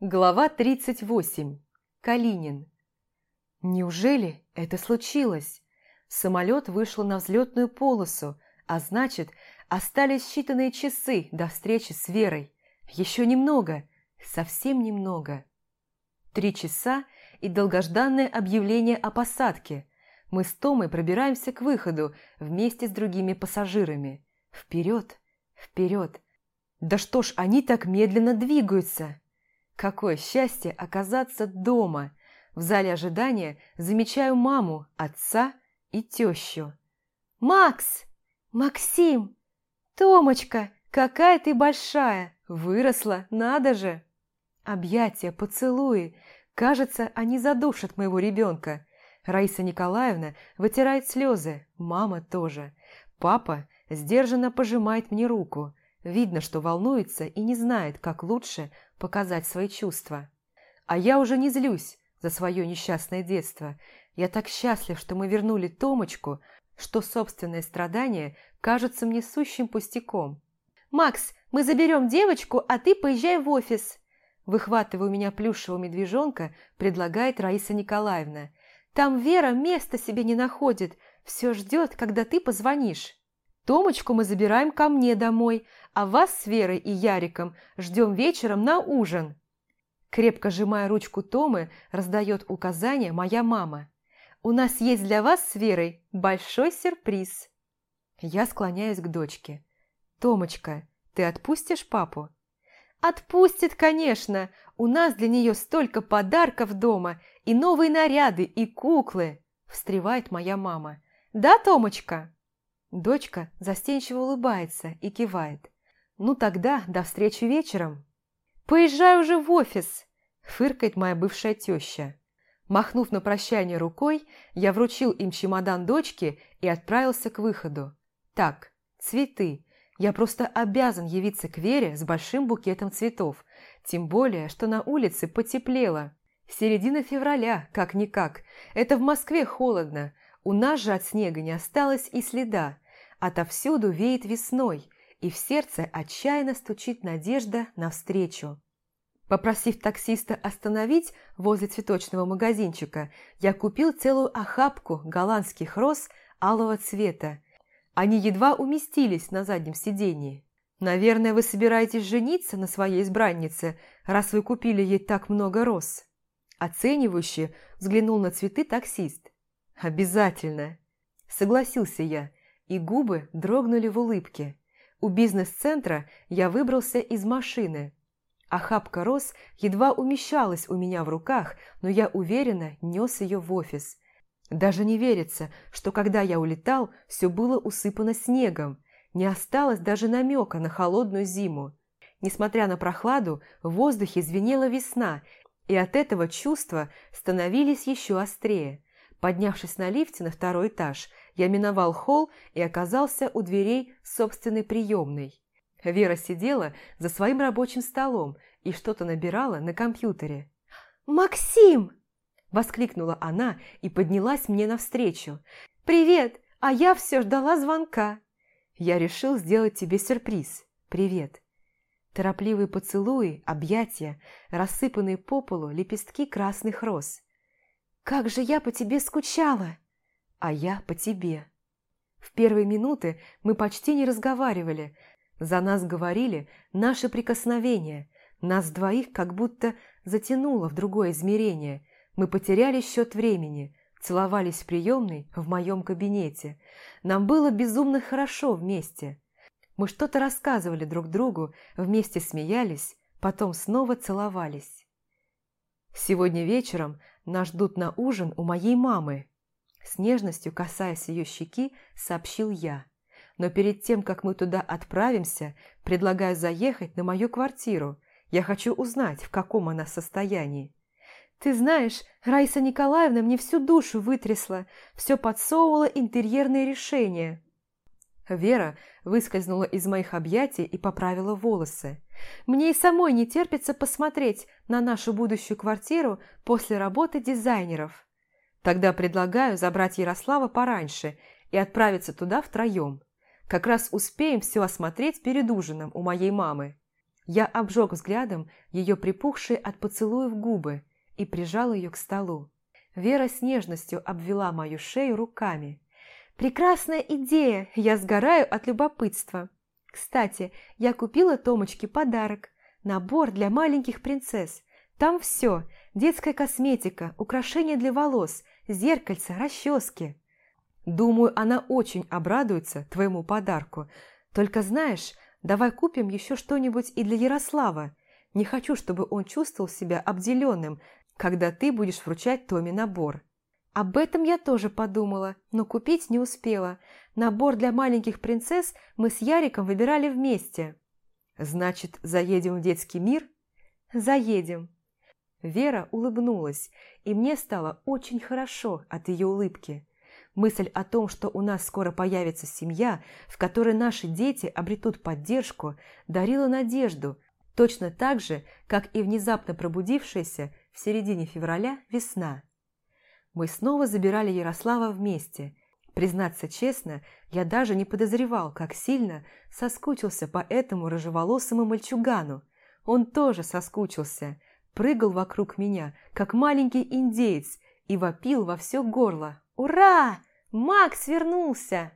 Глава 38. Калинин. Неужели это случилось? Самолет вышел на взлетную полосу, а значит, остались считанные часы до встречи с Верой. Еще немного, совсем немного. Три часа и долгожданное объявление о посадке. Мы с Томой пробираемся к выходу вместе с другими пассажирами. Вперед, вперед. Да что ж они так медленно двигаются? Какое счастье оказаться дома! В зале ожидания замечаю маму, отца и тещу. «Макс! Максим! Томочка, какая ты большая! Выросла, надо же!» Объятия, поцелуи. Кажется, они задушат моего ребенка. Раиса Николаевна вытирает слезы, мама тоже. Папа сдержанно пожимает мне руку. Видно, что волнуется и не знает, как лучше показать свои чувства. А я уже не злюсь за свое несчастное детство. Я так счастлив, что мы вернули Томочку, что собственное страдание кажется мне сущим пустяком. «Макс, мы заберем девочку, а ты поезжай в офис!» Выхватывая у меня плюшевого медвежонка, предлагает Раиса Николаевна. «Там Вера места себе не находит, все ждет, когда ты позвонишь». Томочку мы забираем ко мне домой, а вас с Верой и Яриком ждем вечером на ужин». Крепко сжимая ручку Томы, раздает указания моя мама. «У нас есть для вас с Верой большой сюрприз». Я склоняюсь к дочке. «Томочка, ты отпустишь папу?» «Отпустит, конечно! У нас для нее столько подарков дома, и новые наряды, и куклы!» Встревает моя мама. «Да, Томочка?» Дочка застенчиво улыбается и кивает. «Ну тогда до встречи вечером». «Поезжай уже в офис!» – фыркает моя бывшая теща. Махнув на прощание рукой, я вручил им чемодан дочке и отправился к выходу. «Так, цветы. Я просто обязан явиться к Вере с большим букетом цветов, тем более, что на улице потеплело. Середина февраля, как-никак. Это в Москве холодно, у нас же от снега не осталось и следа. Отовсюду веет весной, и в сердце отчаянно стучит надежда навстречу. Попросив таксиста остановить возле цветочного магазинчика, я купил целую охапку голландских роз алого цвета. Они едва уместились на заднем сидении. «Наверное, вы собираетесь жениться на своей избраннице, раз вы купили ей так много роз?» Оценивающе взглянул на цветы таксист. «Обязательно!» Согласился я, и губы дрогнули в улыбке. У бизнес-центра я выбрался из машины. Охапка роз едва умещалась у меня в руках, но я уверенно нес ее в офис. Даже не верится, что когда я улетал, все было усыпано снегом. Не осталось даже намека на холодную зиму. Несмотря на прохладу, в воздухе звенела весна, и от этого чувства становились еще острее. Поднявшись на лифте на второй этаж, я миновал холл и оказался у дверей собственной приемной. Вера сидела за своим рабочим столом и что-то набирала на компьютере. «Максим!» – воскликнула она и поднялась мне навстречу. «Привет! А я все ждала звонка!» «Я решил сделать тебе сюрприз. Привет!» Торопливые поцелуи, объятия, рассыпанные по полу лепестки красных роз – «Как же я по тебе скучала!» «А я по тебе!» В первые минуты мы почти не разговаривали. За нас говорили наши прикосновения. Нас двоих как будто затянуло в другое измерение. Мы потеряли счет времени, целовались в приемной в моем кабинете. Нам было безумно хорошо вместе. Мы что-то рассказывали друг другу, вместе смеялись, потом снова целовались. Сегодня вечером нас ждут на ужин у моей мамы. С нежностью, касаясь ее щеки, сообщил я. Но перед тем, как мы туда отправимся, предлагаю заехать на мою квартиру. Я хочу узнать, в каком она состоянии. Ты знаешь, Раиса Николаевна мне всю душу вытрясла, все подсовывала интерьерные решения. Вера выскользнула из моих объятий и поправила волосы. «Мне и самой не терпится посмотреть на нашу будущую квартиру после работы дизайнеров. Тогда предлагаю забрать Ярослава пораньше и отправиться туда втроем. Как раз успеем все осмотреть перед ужином у моей мамы». Я обжег взглядом ее припухшие от поцелуев губы и прижал ее к столу. Вера с нежностью обвела мою шею руками. «Прекрасная идея! Я сгораю от любопытства!» «Кстати, я купила Томочке подарок. Набор для маленьких принцесс. Там все. Детская косметика, украшения для волос, зеркальца, расчески. Думаю, она очень обрадуется твоему подарку. Только знаешь, давай купим еще что-нибудь и для Ярослава. Не хочу, чтобы он чувствовал себя обделенным, когда ты будешь вручать Томе набор. Об этом я тоже подумала, но купить не успела. Набор для маленьких принцесс мы с Яриком выбирали вместе. Значит, заедем в детский мир? Заедем. Вера улыбнулась, и мне стало очень хорошо от ее улыбки. Мысль о том, что у нас скоро появится семья, в которой наши дети обретут поддержку, дарила надежду, точно так же, как и внезапно пробудившаяся в середине февраля весна. Мы снова забирали Ярослава вместе. Признаться честно, я даже не подозревал, как сильно соскучился по этому рыжеволосому мальчугану. Он тоже соскучился, прыгал вокруг меня, как маленький индеец, и вопил во все горло. «Ура! Макс вернулся!»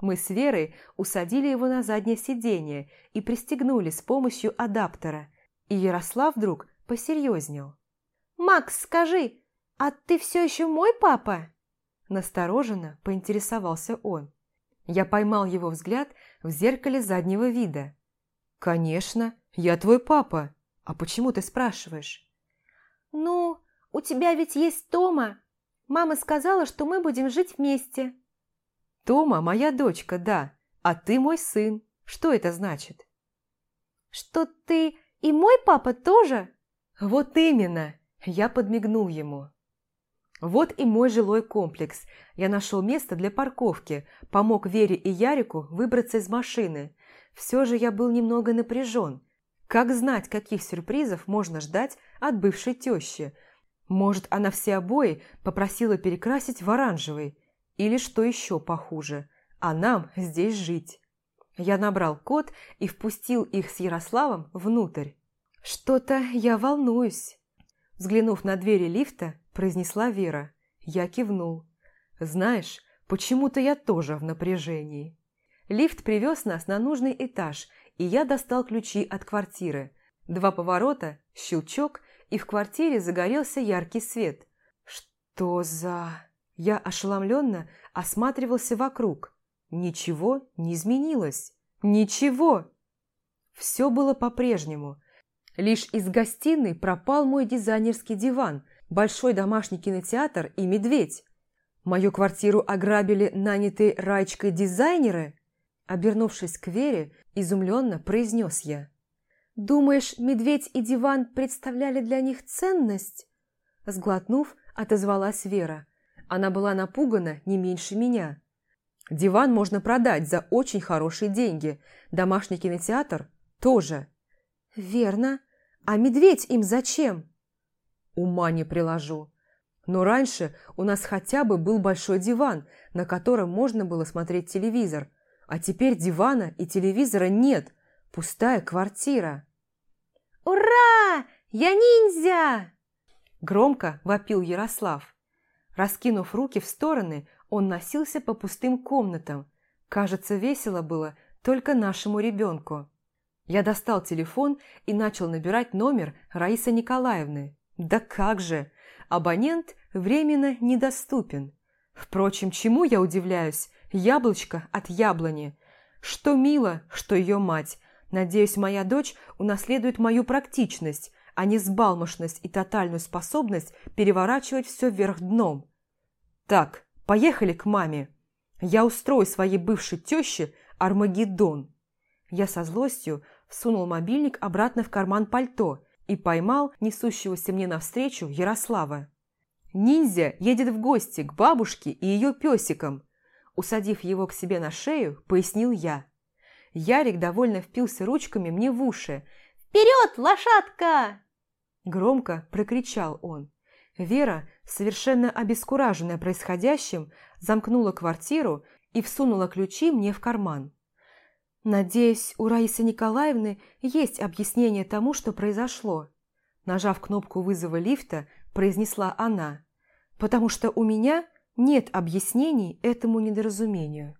Мы с Верой усадили его на заднее сиденье и пристегнули с помощью адаптера, и Ярослав вдруг посерьезнел. «Макс, скажи, а ты все еще мой папа?» Настороженно поинтересовался он. Я поймал его взгляд в зеркале заднего вида. «Конечно, я твой папа. А почему ты спрашиваешь?» «Ну, у тебя ведь есть Тома. Мама сказала, что мы будем жить вместе». «Тома моя дочка, да, а ты мой сын. Что это значит?» «Что ты и мой папа тоже?» «Вот именно!» Я подмигнул ему. Вот и мой жилой комплекс. Я нашел место для парковки, помог Вере и Ярику выбраться из машины. Все же я был немного напряжен. Как знать, каких сюрпризов можно ждать от бывшей тещи? Может, она все обои попросила перекрасить в оранжевый? Или что еще похуже? А нам здесь жить. Я набрал код и впустил их с Ярославом внутрь. Что-то я волнуюсь. Взглянув на двери лифта, произнесла Вера. Я кивнул. «Знаешь, почему-то я тоже в напряжении». Лифт привез нас на нужный этаж, и я достал ключи от квартиры. Два поворота, щелчок, и в квартире загорелся яркий свет. «Что за...» Я ошеломленно осматривался вокруг. Ничего не изменилось. Ничего! Все было по-прежнему. Лишь из гостиной пропал мой дизайнерский диван, большой домашний кинотеатр и медведь. Мою квартиру ограбили нанятые Райчкой дизайнеры? Обернувшись к Вере, изумленно произнес я. «Думаешь, медведь и диван представляли для них ценность?» Сглотнув, отозвалась Вера. Она была напугана не меньше меня. «Диван можно продать за очень хорошие деньги. Домашний кинотеатр тоже». «Верно. А медведь им зачем?» Ума не приложу. Но раньше у нас хотя бы был большой диван, на котором можно было смотреть телевизор. А теперь дивана и телевизора нет. Пустая квартира. «Ура! Я ниндзя!» Громко вопил Ярослав. Раскинув руки в стороны, он носился по пустым комнатам. Кажется, весело было только нашему ребенку. Я достал телефон и начал набирать номер Раисы Николаевны. Да как же! Абонент временно недоступен. Впрочем, чему я удивляюсь? Яблочко от яблони. Что мило, что ее мать. Надеюсь, моя дочь унаследует мою практичность, а не сбалмошность и тотальную способность переворачивать все вверх дном. Так, поехали к маме. Я устрою своей бывшей теще Армагеддон. Я со злостью всунул мобильник обратно в карман пальто и поймал несущегося мне навстречу Ярослава. «Ниндзя едет в гости к бабушке и ее песикам», усадив его к себе на шею, пояснил я. Ярик довольно впился ручками мне в уши. «Вперед, лошадка!» Громко прокричал он. Вера, совершенно обескураженная происходящим, замкнула квартиру и всунула ключи мне в карман. Надеюсь, у Раисы Николаевны есть объяснение тому, что произошло. Нажав кнопку вызова лифта, произнесла она, потому что у меня нет объяснений этому недоразумению.